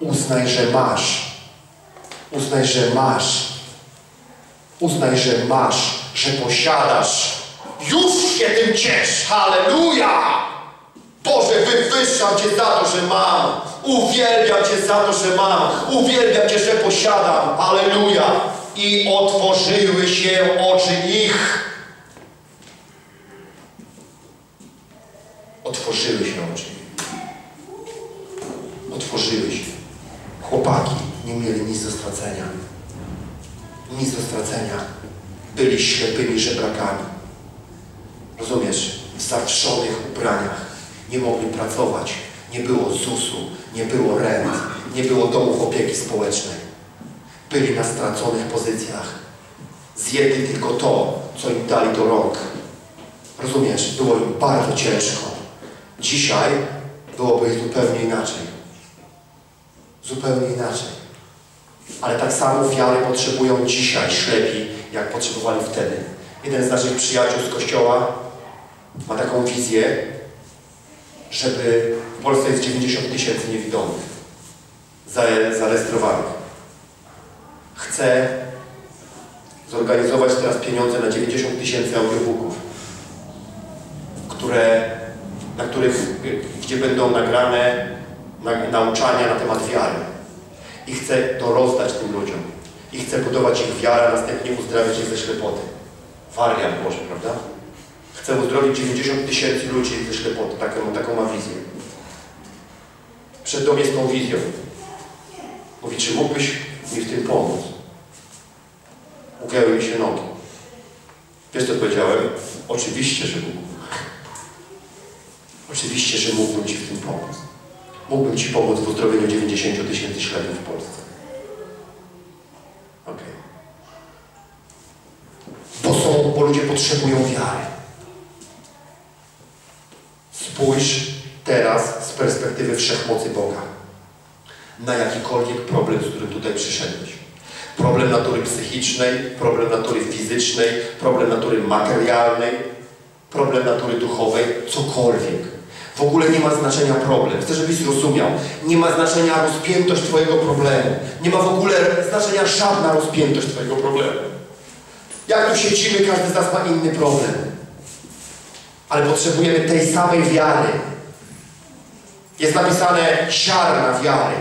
Uznaj, że masz. Uznaj, że masz. Uznaj, że masz, że posiadasz. Już się tym ciesz. Halleluja! Boże, wywyższam Cię za to, że mam. Uwielbiam Cię za to, że mam. Uwielbiam Cię, że posiadam. Halleluja! I otworzyły się oczy ich. Otworzyły się oczy. Otworzyły się. Chłopaki nie mieli nic do stracenia. Nic do stracenia. Byli ślepymi żebrakami. Rozumiesz? W zawszonych ubraniach. Nie mogli pracować. Nie było ZUS-u, nie było rent, nie było domów opieki społecznej. Byli na straconych pozycjach. Zjedli tylko to, co im dali do rąk. Rozumiesz? Było im bardzo ciężko. Dzisiaj byłoby zupełnie inaczej. Zupełnie inaczej. Ale tak samo wiary potrzebują dzisiaj ślepi, jak potrzebowali wtedy. Jeden z naszych przyjaciół z kościoła ma taką wizję, żeby w Polsce jest 90 tysięcy niewidomych zarejestrowanych. Chce zorganizować teraz pieniądze na 90 tysięcy audiobooków, które, na których, gdzie będą nagrane na, nauczania na temat wiary. I chce to rozdać tym ludziom. I chce budować ich wiarę, a następnie uzdrawiać ich ze ślepoty. Wariant Boże, prawda? Chce uzdrowić 90 tysięcy ludzi ze ślepoty. Taką, taką ma wizję. Przed dom jest tą wizją. Mówi, czy mógłbyś mi w tym pomóc? Ugięły mi się nogi. Wiesz co powiedziałem? Oczywiście, że mógł. Oczywiście, że mógłbym Ci w tym pomóc. Mógłbym Ci pomóc w uzdrowieniu 90 tysięcy ślepych w Polsce. Ok. Bo są, bo ludzie potrzebują wiary. Spójrz teraz z perspektywy wszechmocy Boga na jakikolwiek problem, z którym tutaj przyszedłeś. Problem natury psychicznej, problem natury fizycznej, problem natury materialnej, problem natury duchowej, cokolwiek. W ogóle nie ma znaczenia problem. Chcę, żebyś zrozumiał. Nie ma znaczenia rozpiętość Twojego problemu. Nie ma w ogóle znaczenia żadna rozpiętość Twojego problemu. Jak tu siedzimy, każdy z nas ma inny problem. Ale potrzebujemy tej samej wiary. Jest napisane ziarna wiary.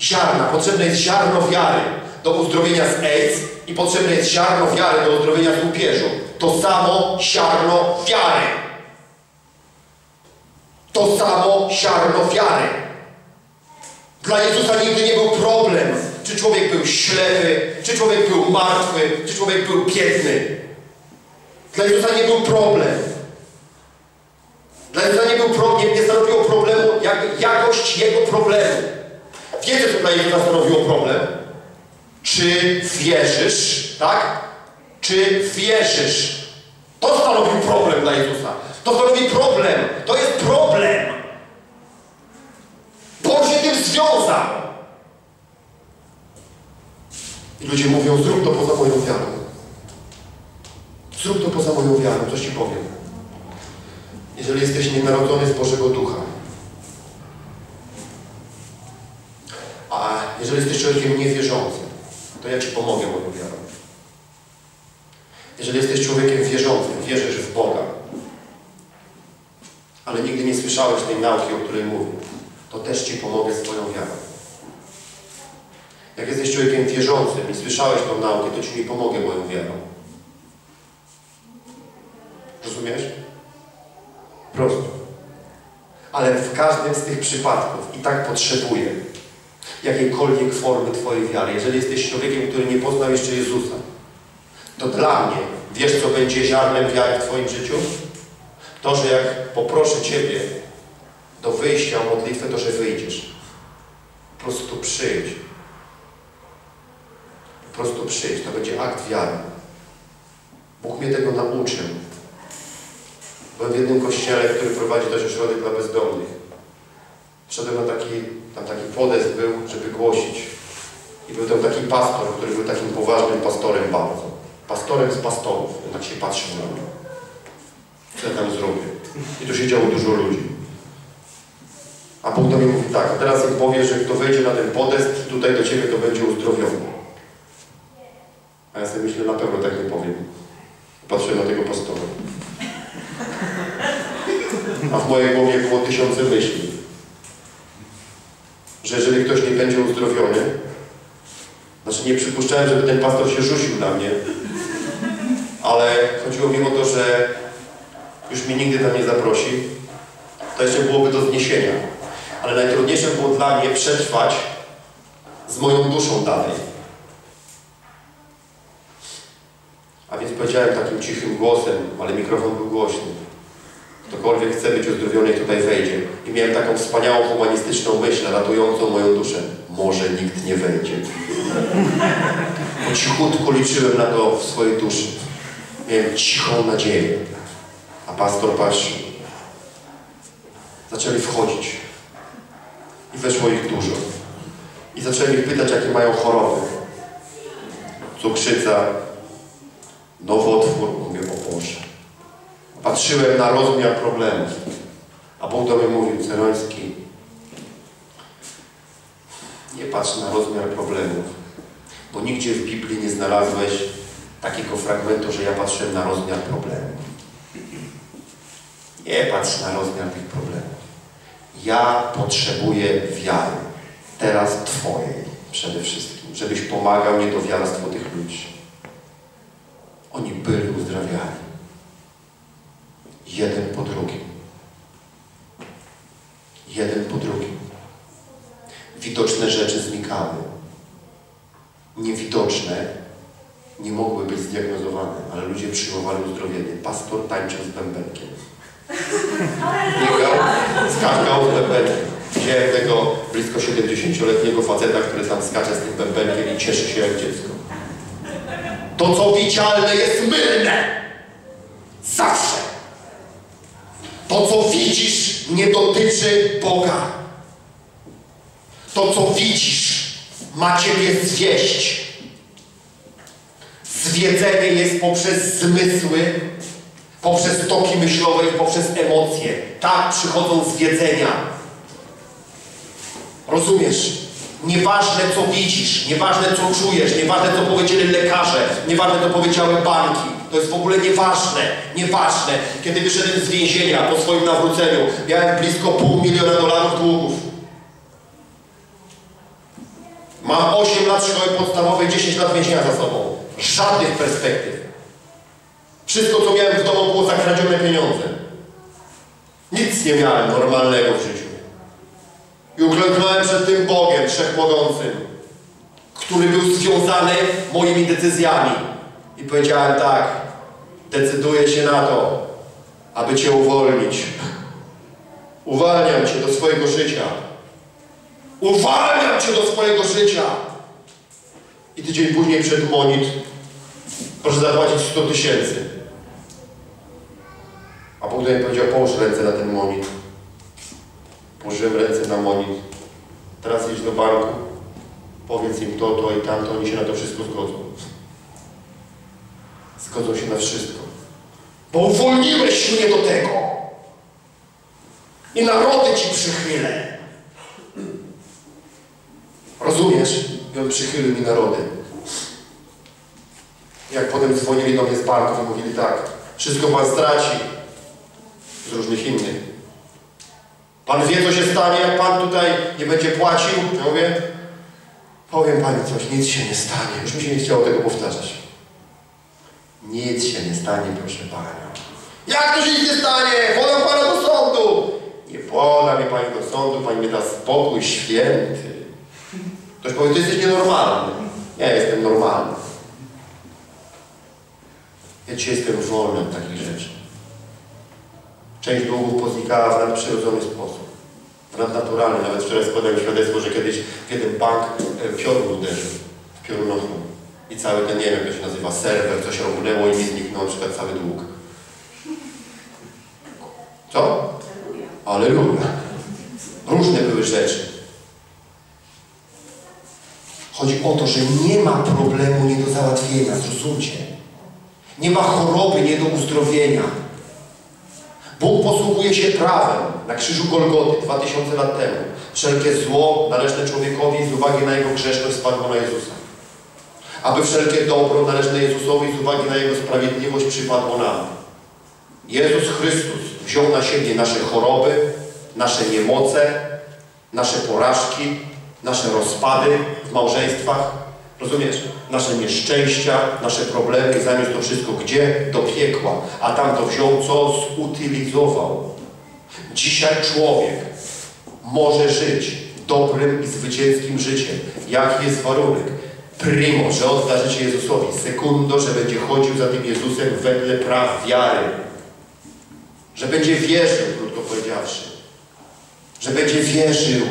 Ziarna. Potrzebne jest ziarno wiary do uzdrowienia z AIDS i potrzebne jest ziarno wiary do uzdrowienia z łupieżu. To samo ziarno wiary. To samo ziarno wiary. Dla Jezusa nigdy nie był problem, czy człowiek był ślepy, czy człowiek był martwy, czy człowiek był biedny. Dla Jezusa nie był problem. Dla Jezusa nie, był pro, nie, nie stanowiło problemu jak, jakość Jego problemu. Wiecie, co dla Jezusa stanowiło problem? Czy wierzysz, tak? Czy wierzysz? To stanowił problem dla Jezusa. To stanowi problem. To jest problem. Bo się tym związał. I ludzie mówią, zrób to poza moją wiarą. Zrób to poza moją wiarą, coś Ci powiem. Jeżeli jesteś nienarodzony z Bożego Ducha, a jeżeli jesteś człowiekiem niewierzącym, to ja Ci pomogę moją wiarą. Jeżeli jesteś człowiekiem wierzącym, wierzysz w Boga, ale nigdy nie słyszałeś tej nauki, o której mówię, to też Ci pomogę swoją wiarą. Jak jesteś człowiekiem wierzącym i słyszałeś tą naukę, to Ci nie pomogę moją wiarą. Rozumiesz? Prosto. Ale w każdym z tych przypadków i tak potrzebuję jakiejkolwiek formy Twojej wiary. Jeżeli jesteś człowiekiem, który nie poznał jeszcze Jezusa, to dla mnie, wiesz co będzie ziarnem wiary w Twoim życiu? To, że jak poproszę Ciebie do wyjścia o modlitwę, to że wyjdziesz. Po prostu przyjdź. Po prostu przyjdź. To będzie akt wiary. Bóg mnie tego nauczył. Byłem w jednym kościele, który prowadzi też ośrodek dla bezdomnych. Wszedłem na taki, tam taki podest był, żeby głosić. I był tam taki pastor, który był takim poważnym pastorem bardzo. Pastorem z pastorów. On tak się patrzył na mnie. Co ja tam zrobię? I tu siedziało dużo ludzi. A Bóg do mnie mówi tak, teraz im powie, że kto wejdzie na ten podest tutaj do Ciebie, to będzie uzdrowiony. A ja sobie myślę, na pewno tak nie powiem. Patrzę na tego pastora. A w mojej głowie było tysiące myśli. Że jeżeli ktoś nie będzie uzdrowiony, znaczy nie przypuszczałem, żeby ten pastor się rzucił na mnie, ale chodziło mi o to, że już mnie nigdy tam nie zaprosi, to jeszcze byłoby do zniesienia. Ale najtrudniejsze było dla mnie przetrwać z moją duszą dalej. A więc powiedziałem takim cichym głosem, ale mikrofon był głośny. Ktokolwiek chce być uzdrowiony, tutaj wejdzie. I miałem taką wspaniałą humanistyczną myśl, ratującą moją duszę. Może nikt nie wejdzie. Po cichutku liczyłem na to w swojej duszy. Miałem cichą nadzieję. A pastor patrzy. Zaczęli wchodzić. I weszło ich dużo. I zaczęli ich pytać, jakie mają choroby. Cukrzyca, nowotwór. Mówię, o Boże. Patrzyłem na rozmiar problemów. A Bóg mówił, Ceroński, patrz na rozmiar problemów, bo nigdzie w Biblii nie znalazłeś takiego fragmentu, że ja patrzyłem na rozmiar problemów. Nie patrz na rozmiar tych problemów. Ja potrzebuję wiary. Teraz Twojej przede wszystkim, żebyś pomagał niedowiarstwu tych ludzi. Oni byli uzdrawiani. Jeden po drugim. Jeden po drugim. Widoczne rzeczy znikały. Niewidoczne nie mogły być zdiagnozowane, ale ludzie przyjmowali uzdrowienie. Pastor tańczył z bębenkiem. Biegał, skakał z bębenkiem. Widziałem tego blisko 70-letniego faceta, który tam skacze z tym bębenkiem i cieszy się jak dziecko. To, co widzialne, jest mylne. Zawsze. To, co widzisz, nie dotyczy Boga. To, co widzisz, ma Ciebie zwieść. Zwiedzenie jest poprzez zmysły, poprzez toki myślowe i poprzez emocje. Tak przychodzą zwiedzenia. Rozumiesz? Nieważne co widzisz, nieważne co czujesz, nieważne co powiedzieli lekarze, nieważne co powiedziały banki. To jest w ogóle nieważne, nieważne. Kiedy wyszedłem z więzienia po swoim nawróceniu, miałem blisko pół miliona dolarów długów. Mam 8 lat szkoły podstawowej, 10 lat więzienia za sobą. Żadnych perspektyw. Wszystko, co miałem w domu, było zakradzione pieniądze. Nic nie miałem normalnego w życiu. I uklęknąłem przed tym Bogiem Wszechmogącym, który był związany moimi decyzjami. I powiedziałem tak, decyduję się na to, aby Cię uwolnić. Uwalniam Cię do swojego życia. Uwalniam Cię do swojego życia. I tydzień później przed monit proszę zapłacić 100 tysięcy. A Bóg do powiedział, połóż ręce na ten monit. Położyłem ręce na monit. Teraz idź do banku, powiedz im to, to i tamto, oni się na to wszystko zgodzą. Zgodzą się na wszystko. Bo uwolniłeś mnie do tego. I narody Ci przychylę. I On przychylił mi narody. Jak potem dzwonili do mnie z banków i mówili tak, wszystko Pan straci z różnych innych. Pan wie, co się stanie, jak Pan tutaj nie będzie płacił? Ja mówię, powiem Pani coś, nic się nie stanie. Już mi się nie chciało tego powtarzać. Nic się nie stanie, proszę Panią. Jak to się nie stanie? Podam Pana do sądu. Nie poda mnie Pani do sądu, Pani mnie da spokój święty. Ktoś powie, Ty jesteś nienormalny. Ja jestem normalny. Ja dzisiaj jestem wolny od takich rzeczy. Część długów poznikała w nadprzyrodzony sposób. W nadnaturalny. Nawet wczoraj składałem świadectwo, że kiedyś w jeden bank e, piorun uderzył. W piorunochron. I cały ten, nie wiem jak to się nazywa, serwer, coś rąbnęło i mi zniknął na przykład cały dług. Co? Aleluja. Różne były rzeczy. Chodzi o to, że nie ma problemu nie do załatwienia, zrozumcie. Nie ma choroby nie do uzdrowienia. Bóg posługuje się prawem na krzyżu Golgoty 2000 lat temu. Wszelkie zło należne człowiekowi z uwagi na jego grzeszność spadło na Jezusa. Aby wszelkie dobro należne Jezusowi z uwagi na jego sprawiedliwość przypadło nam. Jezus Chrystus wziął na siebie nasze choroby, nasze niemoce, nasze porażki, nasze rozpady w małżeństwach, rozumiesz? Nasze nieszczęścia, nasze problemy zamiast to wszystko gdzie? Do piekła. A tam to wziął, co zutylizował. Dzisiaj człowiek może żyć dobrym i zwycięskim życiem. Jaki jest warunek? Primo, że odda życie Jezusowi. Sekundo, że będzie chodził za tym Jezusem wedle praw wiary. Że będzie wierzył, krótko powiedziawszy. Że będzie wierzył.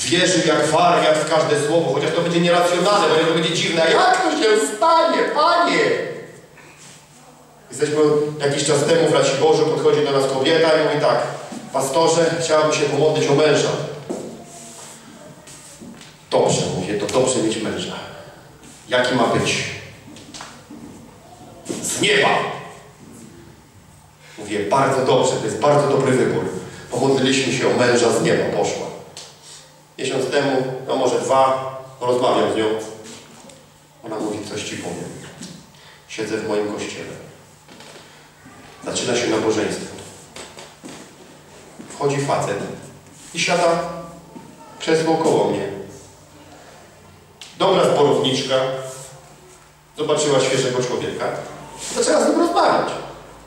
Wierzył jak wariat w każde słowo, chociaż to będzie nieracjonalne, bo to będzie dziwne. Jak to się stanie, Panie? Jesteśmy jakiś czas temu w Raci Bożu, podchodzi do nas kobieta i mówi tak, pastorze, chciałabym się pomodlić o męża. Dobrze, mówię, to dobrze mieć męża. Jaki ma być? Z nieba! Mówię, bardzo dobrze, to jest bardzo dobry wybór. Pomodliliśmy się o męża z nieba, poszła. Miesiąc temu, no może dwa, rozmawiam z nią. Ona mówi, coś Ci powiem. Siedzę w moim kościele. Zaczyna się nabożeństwo. Wchodzi facet i siada krzesło koło mnie. Dobra zborowniczka. Zobaczyła świeżego człowieka. Zaczęła z nim rozmawiać.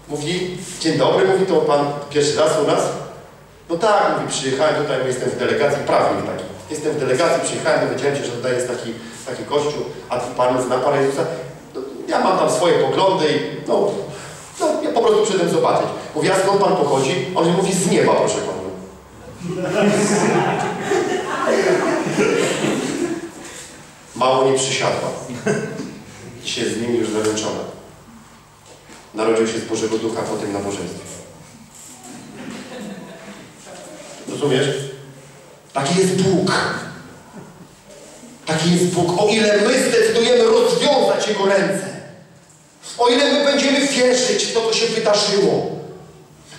Mówi, dzień dobry, mówi, to pan pierwszy raz u nas? No tak, mówi, przyjechałem tutaj, bo jestem w delegacji, prawnik taki. Jestem w delegacji, przyjechałem, dowiedziałem się, że tutaj jest taki, taki kościół, a pan zna Pana Jezusa. No, ja mam tam swoje poglądy i no, no, ja po prostu przyszedłem zobaczyć. Mówię, a skąd Pan pochodzi? On mówi, z nieba, proszę Pana. Mało nie przysiadła. Dzisiaj z nimi już zaręczona. Narodził się z Bożego Ducha po tym nabożeństwie. Rozumiesz? Taki jest Bóg. Taki jest Bóg. O ile my zdecydujemy rozwiązać Jego ręce, o ile my będziemy wierzyć w to, co się wydarzyło,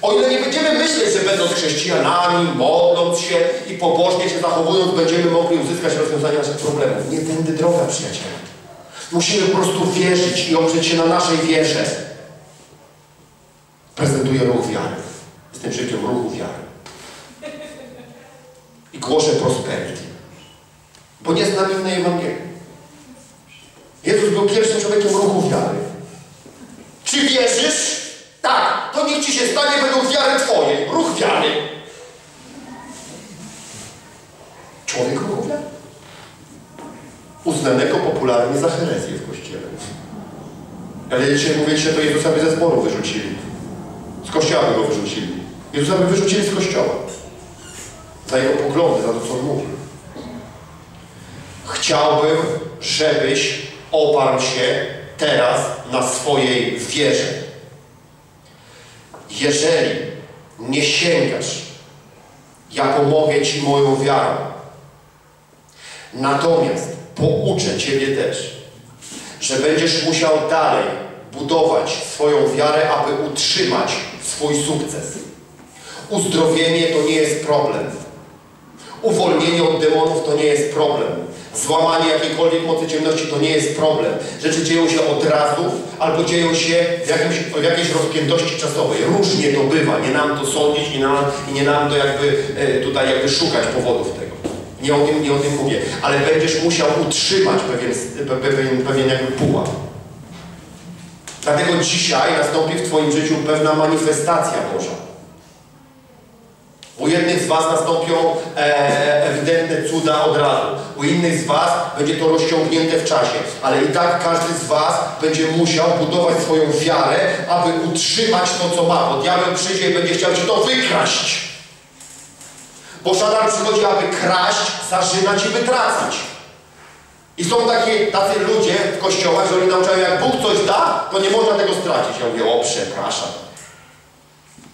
o ile nie będziemy myśleć, że będąc chrześcijanami, modląc się i pobożnie się zachowując, będziemy mogli uzyskać rozwiązanie naszych problemów. Nie tędy droga, przyjaciele. Musimy po prostu wierzyć i oprzeć się na naszej wierze. Prezentuję ruch wiary. Jestem człowiekiem ruchu wiary i głoszę prosperity. Bo nie znam innej Ewangelii. Jezus był pierwszym człowiekiem ruchu wiary. Czy wierzysz? Tak. To niech Ci się stanie według wiary Twojej. Ruch wiary. Człowiek ruchu wiary. Uznanego popularnie za herezję w Kościele. Ale dzisiaj mówicie, to Jezusa by ze zboru wyrzucili. Z Kościoła by go wyrzucili. Jezusa by wyrzucili z Kościoła za jego poglądy, za to, co on mówi. Chciałbym, żebyś oparł się teraz na swojej wierze. Jeżeli nie sięgasz, ja pomogę Ci moją wiarą. Natomiast pouczę Ciebie też, że będziesz musiał dalej budować swoją wiarę, aby utrzymać swój sukces. Uzdrowienie to nie jest problem. Uwolnienie od demonów to nie jest problem. Złamanie jakiejkolwiek mocy ciemności to nie jest problem. Rzeczy dzieją się od razu albo dzieją się w, jakimś, w jakiejś rozpiętości czasowej. Różnie to bywa. Nie nam to sądzić i, nie nam to jakby e, tutaj jakby szukać powodów tego. Nie o tym, nie o tym mówię. Ale będziesz musiał utrzymać pewien, pewien, pewien jakby pułap. Dlatego dzisiaj nastąpi w Twoim życiu pewna manifestacja Boża. U jednych z Was nastąpią e, ewidentne cuda od razu. U innych z Was będzie to rozciągnięte w czasie. Ale i tak każdy z Was będzie musiał budować swoją wiarę, aby utrzymać to, co ma. Bo diabeł przyjdzie i będzie chciał Ci to wykraść. Bo szatan przychodzi, aby kraść, zarzynać i wytracać. I są takie, tacy ludzie w kościołach, że oni nauczają, jak Bóg coś da, to nie można tego stracić. Ja mówię, o przepraszam.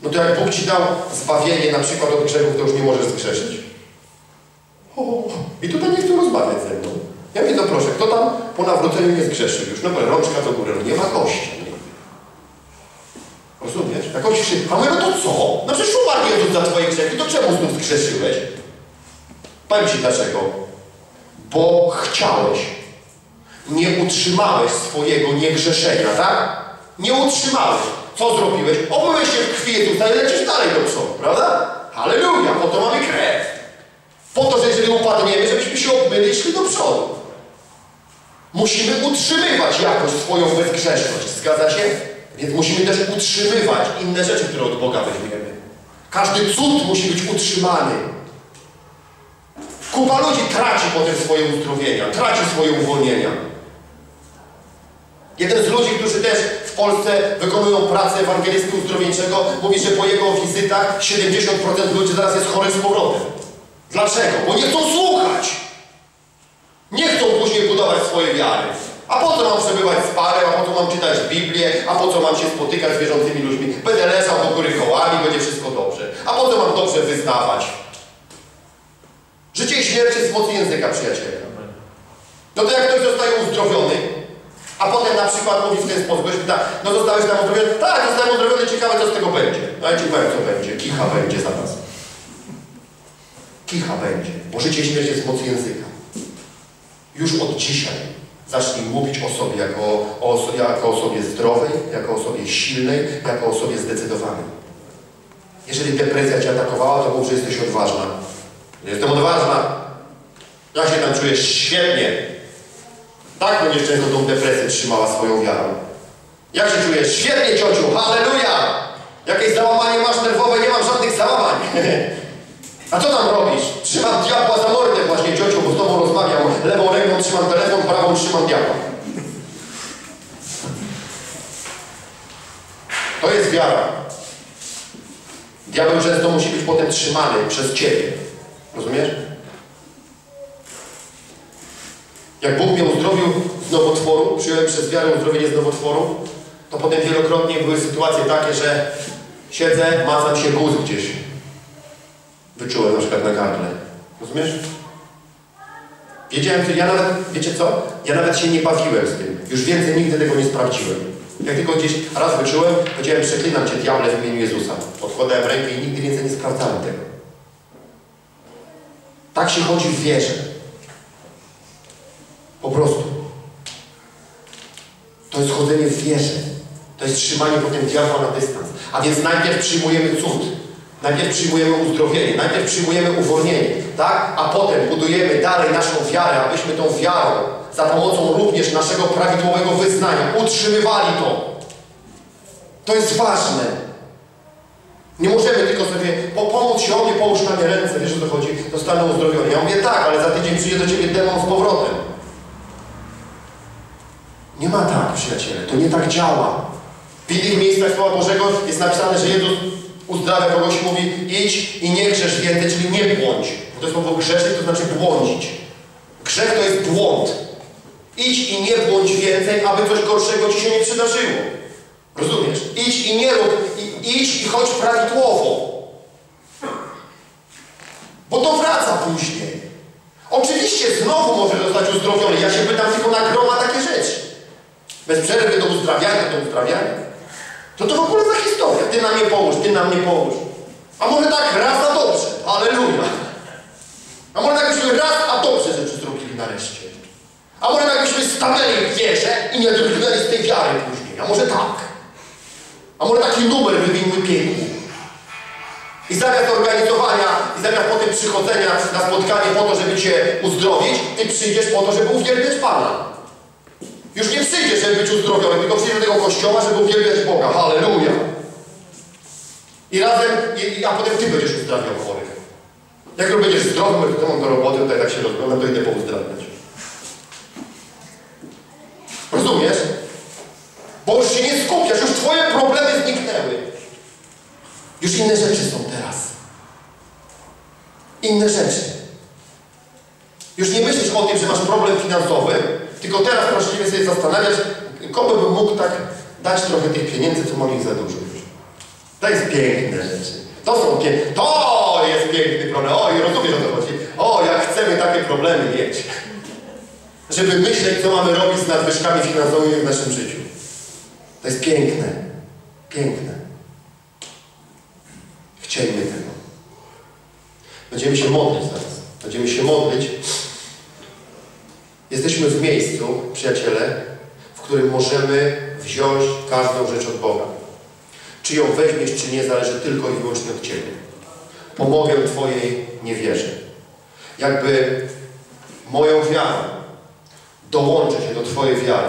No to jak Bóg Ci dał zbawienie na przykład od grzechów, to już nie możesz zgrzeszyć. O, I tutaj nie chcą rozmawiać ze mną. Ja mówię, no proszę, kto tam po nawróceniu nie zgrzeszył już? No bo rączka do góry, no nie ma kości. Rozumiesz? Jak Jakoś krzy... A mówię, no to co? No przecież umarł Jezus za twoje grzechy, to czemu znów zgrzeszyłeś? Powiem ci dlaczego. Bo chciałeś. Nie utrzymałeś swojego niegrzeszenia, tak? Nie utrzymałeś. Co zrobiłeś? Obmyłeś się w krwi Jezusa i lecisz dalej do przodu, prawda? Halleluja, po to mamy krew. Po to, że jeżeli upadniemy, żebyśmy się obmyli i szli do przodu. Musimy utrzymywać jakoś swoją bezgrzeszność. Zgadza się? Więc musimy też utrzymywać inne rzeczy, które od Boga weźmiemy. Każdy cud musi być utrzymany. Kupa ludzi traci potem swoje uzdrowienia, traci swoje uwolnienia. Jeden z ludzi, którzy też w Polsce wykonują pracę ewangelisty uzdrowieńczego, mówi, że po jego wizytach 70% ludzi zaraz jest chorych z powrotem. Dlaczego? Bo nie chcą słuchać. Nie chcą później budować swojej wiary. A po co mam przebywać z parę, a po co mam czytać Biblię, a po co mam się spotykać z wierzącymi ludźmi? Będę leżał do góry kołami, będzie wszystko dobrze. A po co mam dobrze wyznawać? Życie i śmierć jest w mocy języka, przyjaciele. No to jak ktoś zostaje uzdrowiony, a potem na przykład mówi w ten sposób, ktoś pyta, no zostałeś tam uzdrowiony? Tak, zostałem uzdrowiony, ciekawe co z tego będzie. No ja ci powiem co będzie, kicha będzie zaraz. Kicha będzie, bo życie śmierć jest w mocy języka. Już od dzisiaj zacznij mówić o sobie jako o, oso- jako osobie zdrowej, jako osobie silnej, jako osobie zdecydowanej. Jeżeli depresja Cię atakowała, to mów, że jesteś odważna. Jestem odważna. Ja się tam czuję świetnie. Tak będziesz często tą depresję trzymała swoją wiarą. Jak się czujesz? Świetnie, ciociu! Halleluja! Jakieś załamanie masz nerwowe? Nie mam żadnych załamań. A co tam robisz? Trzymam diabła za mordę właśnie, ciociu, bo z tobą rozmawiam. Lewą ręką trzymam telefon, prawą trzymam diabła. To jest wiara. Diabeł często musi być potem trzymany przez Ciebie. Rozumiesz? Jak Bóg mnie uzdrowił z nowotworu, przyjąłem przez wiarę uzdrowienie z nowotworu, to potem wielokrotnie były sytuacje takie, że siedzę, macam się guz gdzieś. Wyczułem na przykład na gardle. Rozumiesz? Wiedziałem, że ja nawet, wiecie co? Ja nawet się nie bawiłem z tym. Już więcej nigdy tego nie sprawdziłem. Jak tylko gdzieś raz wyczułem, powiedziałem, przeklinam Cię diable w imieniu Jezusa. Odkładałem rękę i nigdy więcej nie sprawdzałem tego. Tak się chodzi w wierze. Po prostu. To jest chodzenie w wierze. To jest trzymanie potem diabła na dystans. A więc najpierw przyjmujemy cud. Najpierw przyjmujemy uzdrowienie, najpierw przyjmujemy uwolnienie, tak? A potem budujemy dalej naszą wiarę, abyśmy tą wiarą, za pomocą również naszego prawidłowego wyznania, utrzymywali to. To jest ważne. Nie możemy tylko sobie po, pomóc się, o mnie połóż na mnie ręce, wiesz o co chodzi, zostanę uzdrowiony. Ja mówię tak, ale za tydzień przyjdzie do Ciebie demon z powrotem. Nie ma tak, przyjaciele, to nie tak działa. W innych miejscach Słowa Bożego jest napisane, że Jezus uzdrawia kogoś i mówi idź i nie grzesz więcej, czyli nie błądź. Bo to słowo grzesznik to znaczy błądzić. Grzech to jest błąd. Idź i nie błądź więcej, aby coś gorszego Ci się nie przydarzyło. Rozumiesz? Idź i nie rób, i, idź i chodź prawidłowo. Bo to wraca później. Oczywiście znowu może zostać uzdrowiony. Ja się pytam tylko na groma takie rzeczy. Bez przerwy do uzdrawiania, do uzdrawiania. To to w ogóle za historia. Ty na mnie połóż, ty na mnie połóż. A może tak raz a dobrze. Aleluja. A może tak byśmy raz a dobrze rzeczy zrobili nareszcie. A może tak byśmy stanęli w wierze i nie drgnęli z tej wiary później. A może tak. A może taki numer wywinny piekło. I zamiast organizowania, i zamiast potem przychodzenia na spotkanie po to, żeby Cię uzdrowić, Ty przyjdziesz po to, żeby uwielbiać Pana. Już nie przyjdziesz, żeby być uzdrowiony, tylko przyjdziesz do tego kościoła, żeby uwielbiać Boga. Halleluja! I razem, i, a potem Ty będziesz uzdrawiał chorych. Jak już będziesz zdrowy, to mam do roboty, tutaj tak się rozglądam, to idę pouzdrawiać. Rozumiesz? Bo już się nie skupiasz, już Twoje problemy zniknęły. Już inne rzeczy są teraz. Inne rzeczy. Już nie myślisz o tym, że masz problem finansowy, tylko teraz prosimy sobie zastanawiać, komu bym mógł tak dać trochę tych pieniędzy, co mam ich za dużo. To jest piękne rzeczy. To są piękne. To jest piękny problem. O, i rozumiem o to chodzi. O, jak chcemy takie problemy mieć. Żeby myśleć, co mamy robić z nadwyżkami finansowymi w naszym życiu. To jest piękne. Piękne. Chciejmy tego. Będziemy się modlić zaraz. Będziemy się modlić. Jesteśmy w miejscu, przyjaciele, w którym możemy wziąć każdą rzecz od Boga. Czy ją weźmiesz, czy nie, zależy tylko i wyłącznie od Ciebie. Pomogę Twojej niewierze. Jakby moją wiarą dołączę się do Twojej wiary,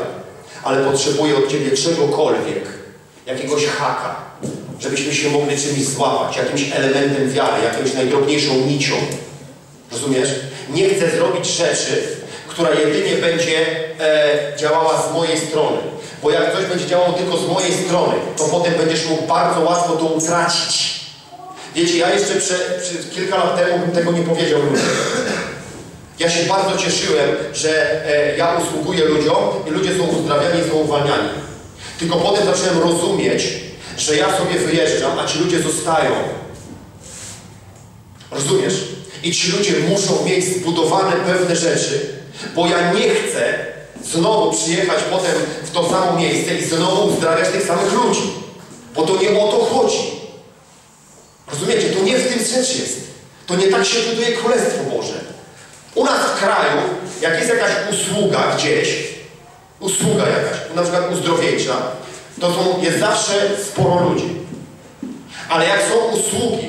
ale potrzebuję od Ciebie czegokolwiek, jakiegoś haka, żebyśmy się mogli czymś złapać, jakimś elementem wiary, jakąś najdrobniejszą nicią. Rozumiesz? Nie chcę zrobić rzeczy, która jedynie będzie e, działała z mojej strony. Bo jak coś będzie działało tylko z mojej strony, to potem będziesz mógł bardzo łatwo to utracić. Wiecie, ja jeszcze prze, prze, kilka lat temu bym tego nie powiedział ludziom. Ja się bardzo cieszyłem, że e, ja usługuję ludziom i ludzie są uzdrawiani i są uwalniani. Tylko potem zacząłem rozumieć, że ja sobie wyjeżdżam, a ci ludzie zostają. Rozumiesz? I ci ludzie muszą mieć zbudowane pewne rzeczy, bo ja nie chcę znowu przyjechać potem w to samo miejsce i znowu uzdrawiać tych samych ludzi. Bo to nie o to chodzi. Rozumiecie? To nie w tym rzecz jest. To nie tak się buduje Królestwo Boże. U nas w kraju, jak jest jakaś usługa gdzieś, usługa jakaś, na przykład uzdrowieńcza, to są, jest zawsze sporo ludzi. Ale jak są usługi,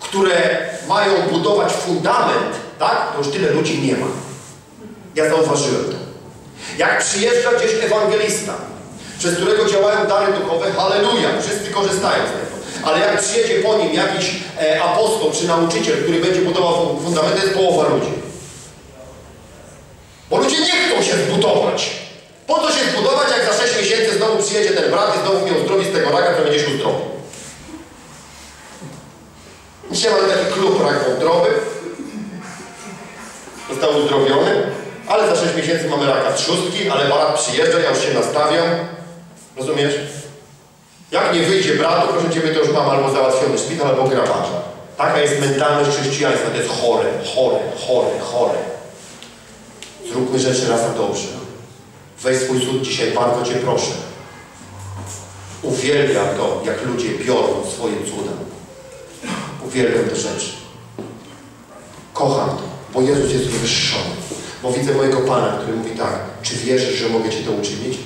które mają budować fundament, tak, to już tyle ludzi nie ma. Ja zauważyłem to. Jak przyjeżdża gdzieś ewangelista, przez którego działają dary duchowe, halleluja, wszyscy korzystają z tego. Ale jak przyjedzie po nim jakiś e, apostoł czy nauczyciel, który będzie budował fundament, to jest połowa ludzi. Bo ludzie nie chcą się zbudować. Po co się zbudować, jak za 6 miesięcy znowu przyjedzie ten brat i znowu mnie uzdrowi z tego raka, to będziesz uzdrowił. Dzisiaj mamy taki klub rak wątroby. Został uzdrowiony, ale za 6 miesięcy mamy raka trzustki, ale brat przyjeżdża, ja już się nastawiam. Rozumiesz? Jak nie wyjdzie bratu, proszę Ciebie, to już mam albo załatwiony szpital, albo grabarza. Taka jest mentalność chrześcijaństwa. To jest chore, chore, chore, chore. Zróbmy rzeczy raz na dobrze. Weź swój cud dzisiaj, bardzo Cię proszę. Uwielbiam to, jak ludzie biorą swoje cuda. Uwielbiam te rzeczy. Kocham to, bo Jezus jest wywyższony. Bo widzę mojego Pana, który mówi tak, czy wierzysz, że mogę Ci to uczynić?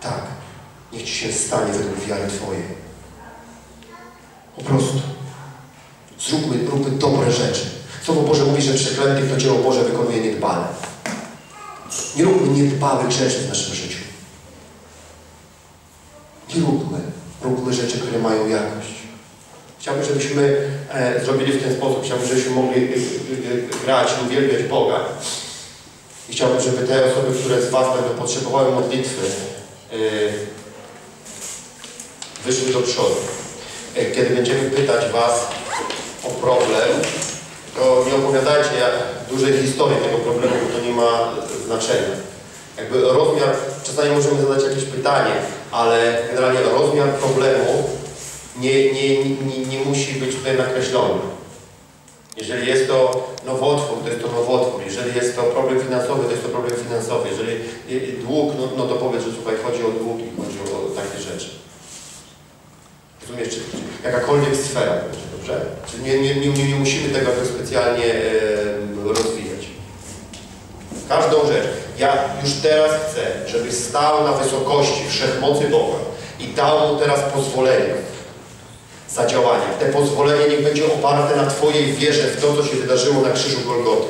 Tak. Niech Ci się stanie według wiary Twojej. Po prostu. Zróbmy, róbmy dobre rzeczy. Słowo Boże mówi, że przeklętych to dzieło Boże wykonuje niedbale. Nie róbmy niedbałych rzeczy w naszym życiu. Nie róbmy. Róbmy rzeczy, które mają jakość. Chciałbym, żebyśmy e, zrobili w ten sposób. Chciałbym, żebyśmy mogli e, e, grać i uwielbiać Boga. I chciałbym, żeby te osoby, które z Was będą potrzebowały modlitwy, e, wyszły do przodu. E, kiedy będziemy pytać Was o problem, to nie opowiadajcie dużej historii tego problemu, bo to nie ma znaczenia. Jakby rozmiar, czasami możemy zadać jakieś pytanie, ale generalnie rozmiar problemu nie, nie, nie, nie musi być tutaj nakreślony. Jeżeli jest to nowotwór, to jest to nowotwór. Jeżeli jest to problem finansowy, to jest to problem finansowy. Jeżeli dług, no, no to powiedz, że słuchaj, chodzi o dług i chodzi o takie rzeczy. Rozumiesz, czy, czy jakakolwiek sfera, dobrze? Czyli nie, nie, nie, nie musimy tego tak specjalnie e, rozwijać. Każdą rzecz. Ja już teraz chcę, żebyś stał na wysokości wszechmocy Boga i dał Mu teraz pozwolenie za działanie. Te pozwolenie niech będzie oparte na Twojej wierze w to, co się wydarzyło na krzyżu Golgoty.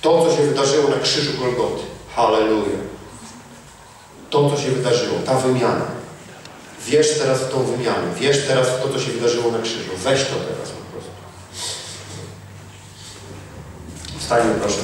To, co się wydarzyło na krzyżu Golgoty. Halleluja. To, co się wydarzyło, ta wymiana. Wierz teraz w tą wymianę. Wierz teraz w to, co się wydarzyło na krzyżu. Weź to teraz po prostu. Wstańmy proszę.